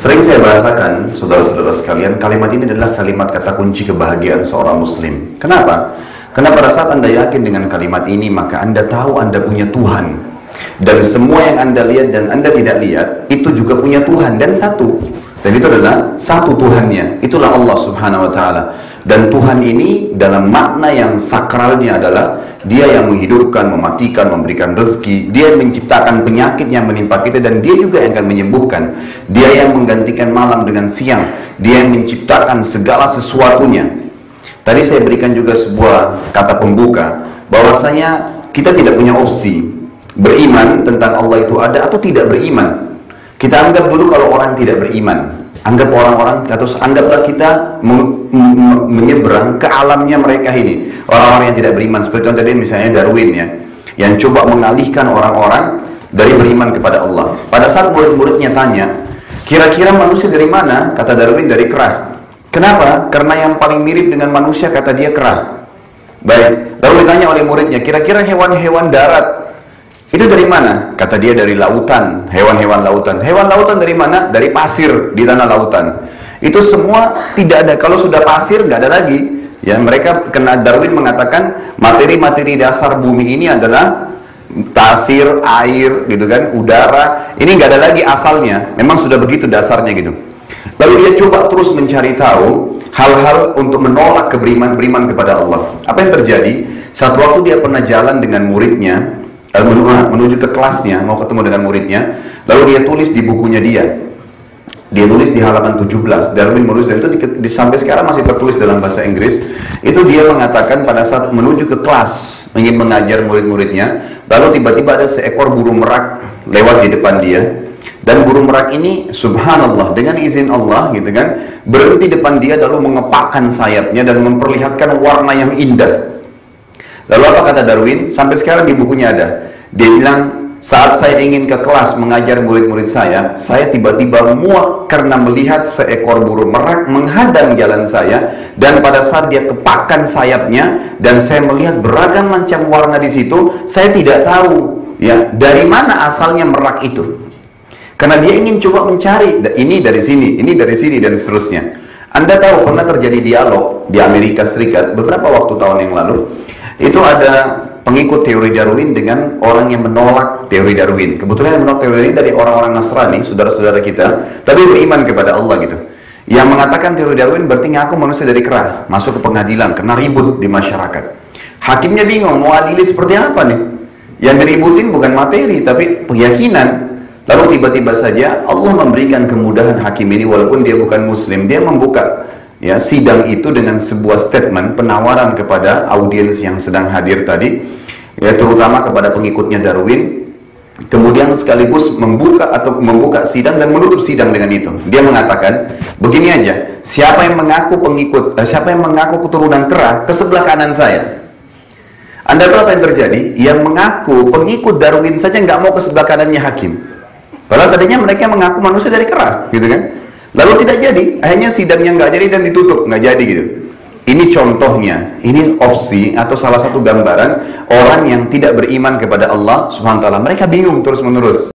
Sering saya bahasakan, saudara-saudara sekalian, kalimat ini adalah kalimat kata kunci kebahagiaan seorang muslim. Kenapa? Karena pada saat Anda yakin dengan kalimat ini, maka Anda tahu Anda punya Tuhan. Dan semua yang Anda lihat dan Anda tidak lihat, itu juga punya Tuhan. Dan satu. Dan itu adalah satu Tuhannya. Itulah Allah subhanahu wa ta'ala. Dan Tuhan ini dalam makna yang sakralnya adalah Dia yang menghidupkan, mematikan, memberikan rezeki. Dia yang menciptakan penyakit yang menimpa kita Dan Dia juga yang akan menyembuhkan. Dia yang menggantikan malam dengan siang. Dia yang menciptakan segala sesuatunya. Tadi saya berikan juga sebuah kata pembuka. Bahwasanya kita tidak punya opsi Beriman tentang Allah itu ada atau tidak beriman Kita anggap dulu kalau orang tidak beriman Anggap orang-orang atau anggaplah kita menyeberang ke alamnya mereka ini. Orang-orang yang tidak beriman seperti yang tadi misalnya Darwin ya, yang coba mengalihkan orang-orang dari beriman kepada Allah. Pada saat murid-muridnya tanya, kira-kira manusia dari mana? Kata Darwin dari kerah. Kenapa? Karena yang paling mirip dengan manusia kata dia kerah. Baik, lalu ditanya oleh muridnya, kira-kira hewan-hewan darat itu dari mana? Kata dia dari lautan, hewan-hewan lautan. Hewan lautan dari mana? Dari pasir di tanah lautan. Itu semua tidak ada. Kalau sudah pasir nggak ada lagi. Ya mereka kena Darwin mengatakan materi-materi dasar bumi ini adalah pasir, air, gitu kan, udara. Ini nggak ada lagi asalnya. Memang sudah begitu dasarnya gitu. Lalu dia coba terus mencari tahu hal-hal untuk menolak keberiman-beriman kepada Allah. Apa yang terjadi? Satu waktu dia pernah jalan dengan muridnya, menuju ke kelasnya, mau ketemu dengan muridnya, lalu dia tulis di bukunya dia. Dia tulis di halaman 17, Darwin menulis dan itu di, di, sampai sekarang masih tertulis dalam bahasa Inggris. Itu dia mengatakan pada saat menuju ke kelas, ingin mengajar murid-muridnya, lalu tiba-tiba ada seekor burung merak lewat di depan dia. Dan burung merak ini, subhanallah, dengan izin Allah gitu kan, berhenti depan dia lalu mengepakkan sayapnya dan memperlihatkan warna yang indah. Lalu apa kata Darwin? Sampai sekarang di bukunya ada. Dia bilang, saat saya ingin ke kelas mengajar murid-murid saya, saya tiba-tiba muak karena melihat seekor burung merak menghadang jalan saya dan pada saat dia kepakkan sayapnya dan saya melihat beragam macam warna di situ, saya tidak tahu ya dari mana asalnya merak itu. Karena dia ingin coba mencari ini dari sini, ini dari sini dan seterusnya. Anda tahu pernah terjadi dialog di Amerika Serikat beberapa waktu tahun yang lalu itu ada pengikut teori Darwin dengan orang yang menolak teori Darwin. Kebetulan yang menolak teori ini dari orang-orang Nasrani, saudara-saudara kita, tapi beriman kepada Allah gitu. Yang mengatakan teori Darwin berarti ngaku manusia dari kerah, masuk ke pengadilan, kena ribut di masyarakat. Hakimnya bingung, mau adili seperti apa nih? Yang diributin bukan materi, tapi keyakinan. Lalu tiba-tiba saja Allah memberikan kemudahan hakim ini walaupun dia bukan muslim, dia membuka ya sidang itu dengan sebuah statement penawaran kepada audiens yang sedang hadir tadi ya terutama kepada pengikutnya Darwin. Kemudian sekaligus membuka atau membuka sidang dan menutup sidang dengan itu. Dia mengatakan begini aja siapa yang mengaku pengikut eh, siapa yang mengaku keturunan kera ke sebelah kanan saya? Anda tahu apa yang terjadi? Yang mengaku pengikut Darwin saja nggak mau ke sebelah kanannya hakim. Padahal tadinya mereka mengaku manusia dari kera gitu kan Lalu tidak jadi, akhirnya sidangnya nggak jadi dan ditutup, nggak jadi gitu. Ini contohnya, ini opsi atau salah satu gambaran orang yang tidak beriman kepada Allah Subhanahu wa taala. Mereka bingung terus-menerus.